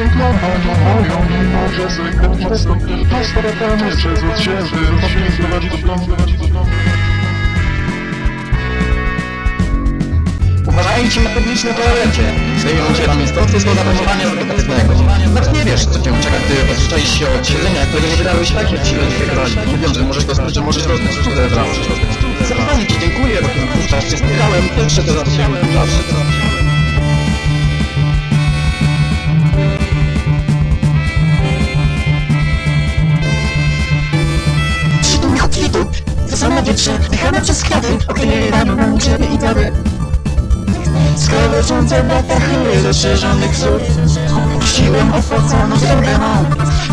Nie może zlekać nastąpi Postaramy przez odsiewny Rozumiem prowadzi do planu Prowadzi do planu Uważajcie na publicznym toalecie. Znajdują się tam to wszystko zapamowania negatywnego. Nawet nie wiesz, co cię czeka, gdy odrzeczaisz się od siedzenia, którego nie wydałeś tak, jak ci wygrali. Mówią, że możesz dostać, że możesz że to wybrało. Zaufanie ci dziękuję, bo ten puszczasz cię spychałem, pierwsze to zawsze wysłana wietrze, dychane przez kwiaty, okryje rano na drzewie i trawy. Skroweczące batachy rozszerzonych wzór, siłą owoca na zdrowie ma.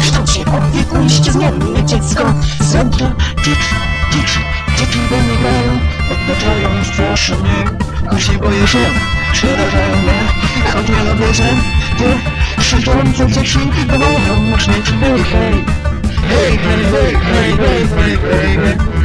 Kształci opiekuńście zmienne dziecko, zęby, dzieci, dzieci, dzieci wynikają, otaczają, straszy mnie. Choć nie boję się, przerażają mnie, choć nie że ty, krzyczące dzieci, wołają musznie, hej, hej. Hej, hej, hej, hej, hej, hej, hej, hej.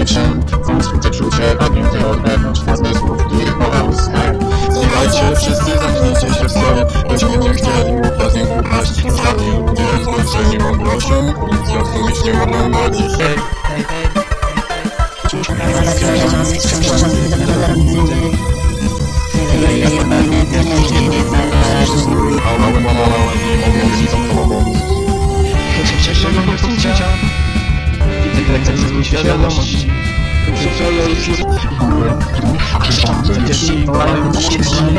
Niczym Wąskie czucie, padnięte od wewnątrz Na zmysłów, których mowa usta Zniewajcie, wszyscy zamknijcie się w sobie Byśmy nie chcieli ufać, nie upaść. Sami ludzie zmęczeni mądrością Policja sumieć nie mogą bardziej Hej, a 骄傲，是这所有一切的根源。至少，曾经我有些执念。